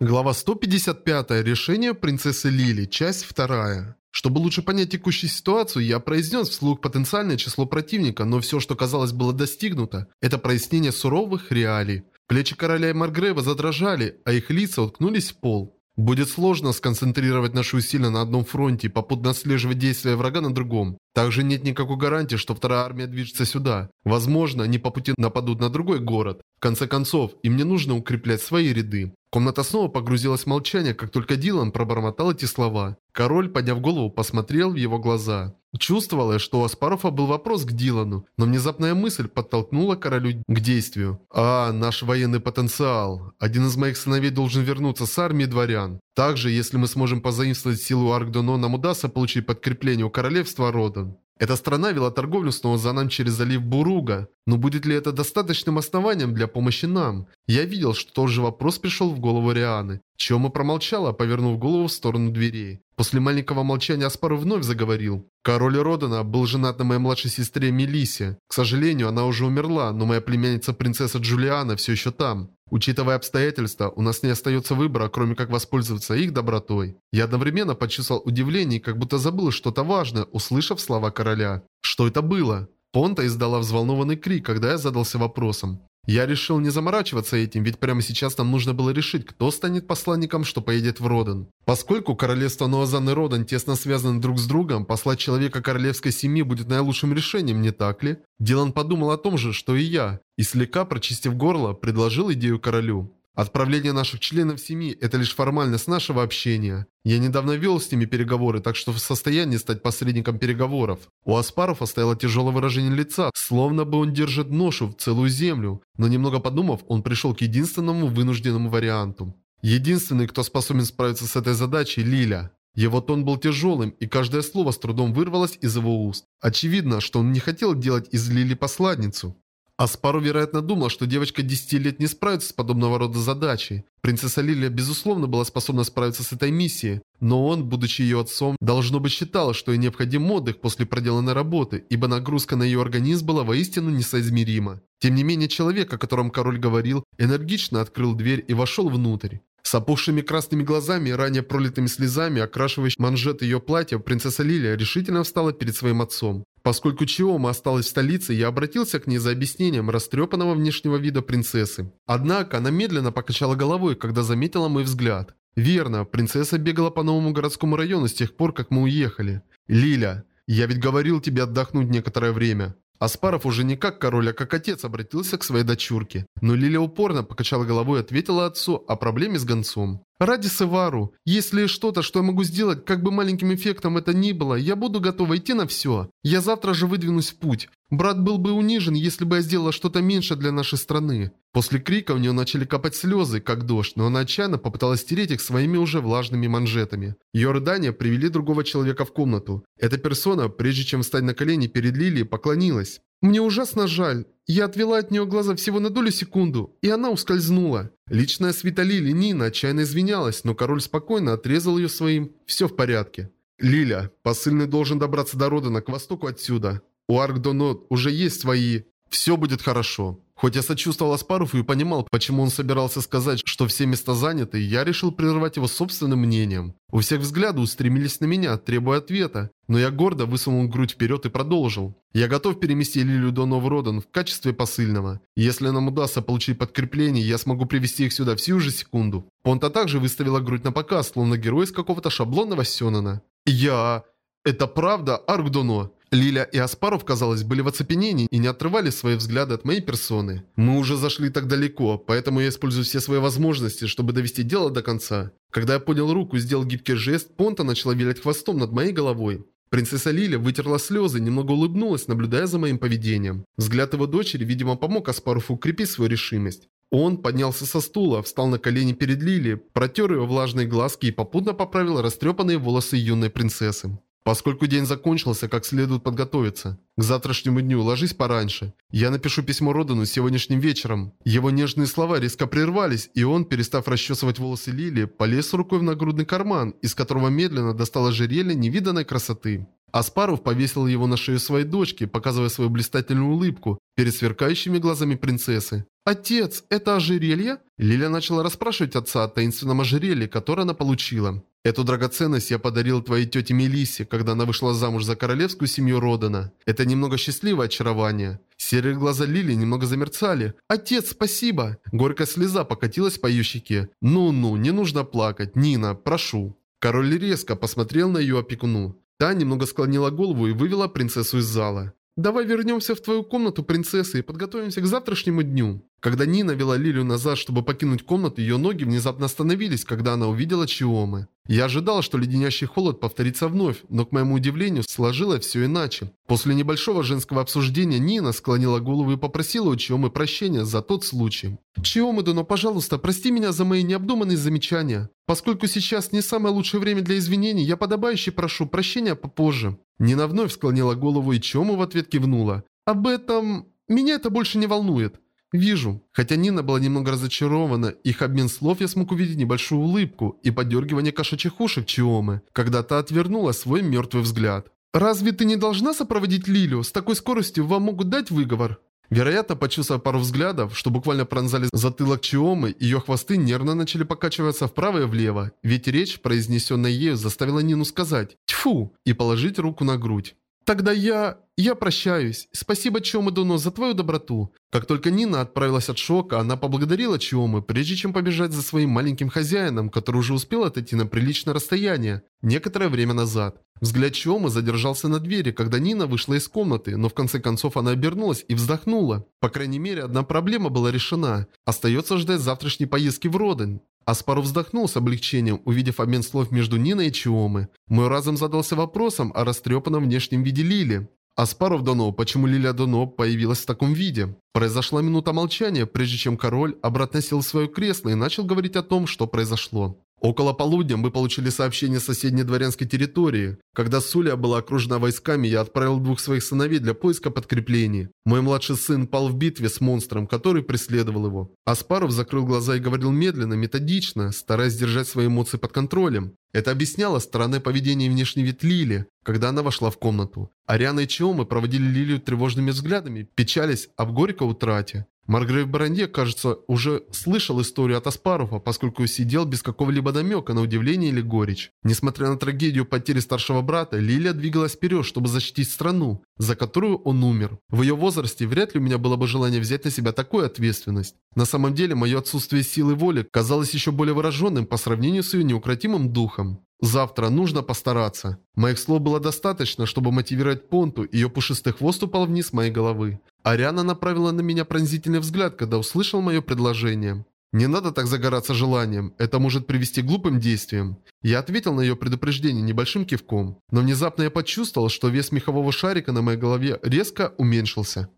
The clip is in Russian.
Глава 155. Решение принцессы Лили. Часть 2. Чтобы лучше понять текущую ситуацию, я произнес вслух потенциальное число противника, но все, что казалось было достигнуто, это прояснение суровых реалий. Плечи короля и Маргрева задрожали, а их лица уткнулись в пол. Будет сложно сконцентрировать наши усилия на одном фронте и попутно отслеживать действия врага на другом. Также нет никакой гарантии, что вторая армия движется сюда. Возможно, они по пути нападут на другой город. В конце концов, им не нужно укреплять свои ряды. Комната снова погрузилась в молчание, как только Дилан пробормотал эти слова. Король, подняв голову, посмотрел в его глаза. Чувствовалось, что у Аспарова был вопрос к Дилану, но внезапная мысль подтолкнула королю к действию. «А, наш военный потенциал. Один из моих сыновей должен вернуться с армией дворян. Также, если мы сможем позаимствовать силу Аркдоно, нам удастся получить подкрепление у королевства Родан. Эта страна вела торговлю снова за нам через залив Буруга. Но будет ли это достаточным основанием для помощи нам? Я видел, что тот же вопрос пришел в голову Рианы. Чема промолчала, повернув голову в сторону дверей. После маленького молчания Аспар вновь заговорил. Король Родана был женат на моей младшей сестре Мелисе. К сожалению, она уже умерла, но моя племянница принцесса Джулиана все еще там. Учитывая обстоятельства, у нас не остается выбора, кроме как воспользоваться их добротой. Я одновременно почувствовал удивление как будто забыл что-то важное, услышав слова короля. Что это было? Понта издала взволнованный крик, когда я задался вопросом. Я решил не заморачиваться этим, ведь прямо сейчас нам нужно было решить, кто станет посланником, что поедет в Роден. Поскольку королевство Ноазан и Роден тесно связаны друг с другом, послать человека королевской семьи будет наилучшим решением, не так ли? Дилан подумал о том же, что и я, и слегка, прочистив горло, предложил идею королю. Отправление наших членов семьи – это лишь формальность нашего общения. Я недавно вел с ними переговоры, так что в состоянии стать посредником переговоров. У Аспаров стояло тяжелое выражение лица, словно бы он держит ношу в целую землю. Но немного подумав, он пришел к единственному вынужденному варианту. Единственный, кто способен справиться с этой задачей – Лиля. Его тон был тяжелым, и каждое слово с трудом вырвалось из его уст. Очевидно, что он не хотел делать из Лили посладницу. Аспару, вероятно, думал, что девочка 10 лет не справится с подобного рода задачей. Принцесса Лилия, безусловно, была способна справиться с этой миссией, но он, будучи ее отцом, должно быть считал, что ей необходим отдых после проделанной работы, ибо нагрузка на ее организм была воистину несоизмерима. Тем не менее, человек, о котором король говорил, энергично открыл дверь и вошел внутрь. С опухшими красными глазами и ранее пролитыми слезами, окрашивающими манжет ее платья, принцесса Лилия решительно встала перед своим отцом. Поскольку Чиома осталась в столице, я обратился к ней за объяснением растрепанного внешнего вида принцессы. Однако она медленно покачала головой, когда заметила мой взгляд. Верно, принцесса бегала по новому городскому району с тех пор, как мы уехали. Лиля, я ведь говорил тебе отдохнуть некоторое время. Аспаров уже не как король, а как отец обратился к своей дочурке. Но Лилия упорно покачала головой и ответила отцу о проблеме с гонцом. «Ради Севару, если что-то, что я могу сделать, как бы маленьким эффектом это ни было, я буду готова идти на все. Я завтра же выдвинусь в путь. Брат был бы унижен, если бы я сделала что-то меньше для нашей страны». После крика у нее начали капать слезы, как дождь, но она отчаянно попыталась стереть их своими уже влажными манжетами. Ее рыдания привели другого человека в комнату. Эта персона, прежде чем встать на колени перед Лилией, поклонилась. «Мне ужасно жаль. Я отвела от нее глаза всего на долю секунду, и она ускользнула». Личная свита Лили Нина отчаянно извинялась, но король спокойно отрезал ее своим «все в порядке». «Лиля, посыльный должен добраться до Родана к востоку отсюда. У Аркдонот уже есть свои. Все будет хорошо». Хоть я сочувствовал Аспарову и понимал, почему он собирался сказать, что все места заняты, я решил прервать его собственным мнением. У всех взгляды устремились на меня, требуя ответа, но я гордо высунул грудь вперед и продолжил. Я готов переместить Лилию до Новродан в качестве посыльного. Если нам удастся получить подкрепление, я смогу привести их сюда всю же секунду. Понта также выставила грудь на показ, словно герой из какого-то шаблонного Сёнана. Я... Это правда, Аркдоно? Лиля и Аспаров, казалось, были в оцепенении и не отрывали свои взгляды от моей персоны. Мы уже зашли так далеко, поэтому я использую все свои возможности, чтобы довести дело до конца. Когда я поднял руку и сделал гибкий жест, Понта начала вилять хвостом над моей головой. Принцесса Лиля вытерла слезы, немного улыбнулась, наблюдая за моим поведением. Взгляд его дочери, видимо, помог Аспарову укрепить свою решимость. Он поднялся со стула, встал на колени перед Лили, протер ее влажные глазки и попутно поправил растрепанные волосы юной принцессы. Поскольку день закончился, как следует подготовиться. К завтрашнему дню ложись пораньше. Я напишу письмо Родану сегодняшним вечером. Его нежные слова резко прервались, и он, перестав расчесывать волосы Лили, полез рукой в нагрудный карман, из которого медленно достал ожерелье невиданной красоты. Аспаров повесил его на шею своей дочки, показывая свою блистательную улыбку перед сверкающими глазами принцессы. «Отец, это ожерелье?» Лиля начала расспрашивать отца о таинственном ожерелье, которое она получила. Эту драгоценность я подарил твоей тете Мелиссе, когда она вышла замуж за королевскую семью Родана. Это немного счастливое очарование. Серые глаза Лили немного замерцали. «Отец, спасибо!» Горькая слеза покатилась по ее щеке. «Ну-ну, не нужно плакать. Нина, прошу». Король резко посмотрел на ее опекуну. Та немного склонила голову и вывела принцессу из зала. «Давай вернемся в твою комнату, принцесса, и подготовимся к завтрашнему дню». Когда Нина вела Лилию назад, чтобы покинуть комнату, ее ноги внезапно остановились, когда она увидела Чиомы. Я ожидал, что леденящий холод повторится вновь, но, к моему удивлению, сложилось все иначе. После небольшого женского обсуждения Нина склонила голову и попросила у Чиомы прощения за тот случай. «Чиомы, Дуно, пожалуйста, прости меня за мои необдуманные замечания. Поскольку сейчас не самое лучшее время для извинений, я подобающе прошу прощения попозже». Нина вновь склонила голову и Чиому в ответ кивнула. «Об этом... меня это больше не волнует». «Вижу». Хотя Нина была немного разочарована, их обмен слов я смог увидеть небольшую улыбку и подергивание кошачьих ушек Чиомы, когда та отвернула свой мертвый взгляд. «Разве ты не должна сопроводить Лилю? С такой скоростью вам могут дать выговор?» Вероятно, почувствовав пару взглядов, что буквально пронзали затылок Чиомы, ее хвосты нервно начали покачиваться вправо и влево, ведь речь, произнесенная ею, заставила Нину сказать «Тьфу!» и положить руку на грудь. «Тогда я... я прощаюсь. Спасибо, Чиома Дуно, за твою доброту». Как только Нина отправилась от шока, она поблагодарила Чиомы, прежде чем побежать за своим маленьким хозяином, который уже успел отойти на приличное расстояние, некоторое время назад. Взгляд Чиомы задержался на двери, когда Нина вышла из комнаты, но в конце концов она обернулась и вздохнула. По крайней мере, одна проблема была решена. Остается ждать завтрашней поездки в Роден. Аспару вздохнул с облегчением, увидев обмен слов между Ниной и Чиомы. Мой разум задался вопросом о растрепанном внешнем виде Лили. Аспаров Доно, почему Лилия Доно появилась в таком виде? Произошла минута молчания, прежде чем король обратно сел в свое кресло и начал говорить о том, что произошло. Около полудня мы получили сообщение с соседней дворянской территории. Когда Сулия была окружена войсками, я отправил двух своих сыновей для поиска подкреплений. Мой младший сын пал в битве с монстром, который преследовал его. Аспаров закрыл глаза и говорил медленно, методично, стараясь держать свои эмоции под контролем. Это объясняло странное поведение и внешний вид Лили, когда она вошла в комнату. Ариана и Чиомы проводили Лилию тревожными взглядами, печались об горькой утрате. Маргрейв Баранье, кажется, уже слышал историю от Аспарова, поскольку сидел без какого-либо намека на удивление или горечь. Несмотря на трагедию потери старшего брата, Лилия двигалась вперед, чтобы защитить страну, за которую он умер. В ее возрасте вряд ли у меня было бы желание взять на себя такую ответственность. На самом деле, мое отсутствие силы воли казалось еще более выраженным по сравнению с ее неукротимым духом. Завтра нужно постараться. Моих слов было достаточно, чтобы мотивировать Понту, ее пушистый хвост упал вниз моей головы. Ариана направила на меня пронзительный взгляд, когда услышал мое предложение. Не надо так загораться желанием, это может привести к глупым действиям. Я ответил на ее предупреждение небольшим кивком, но внезапно я почувствовал, что вес мехового шарика на моей голове резко уменьшился.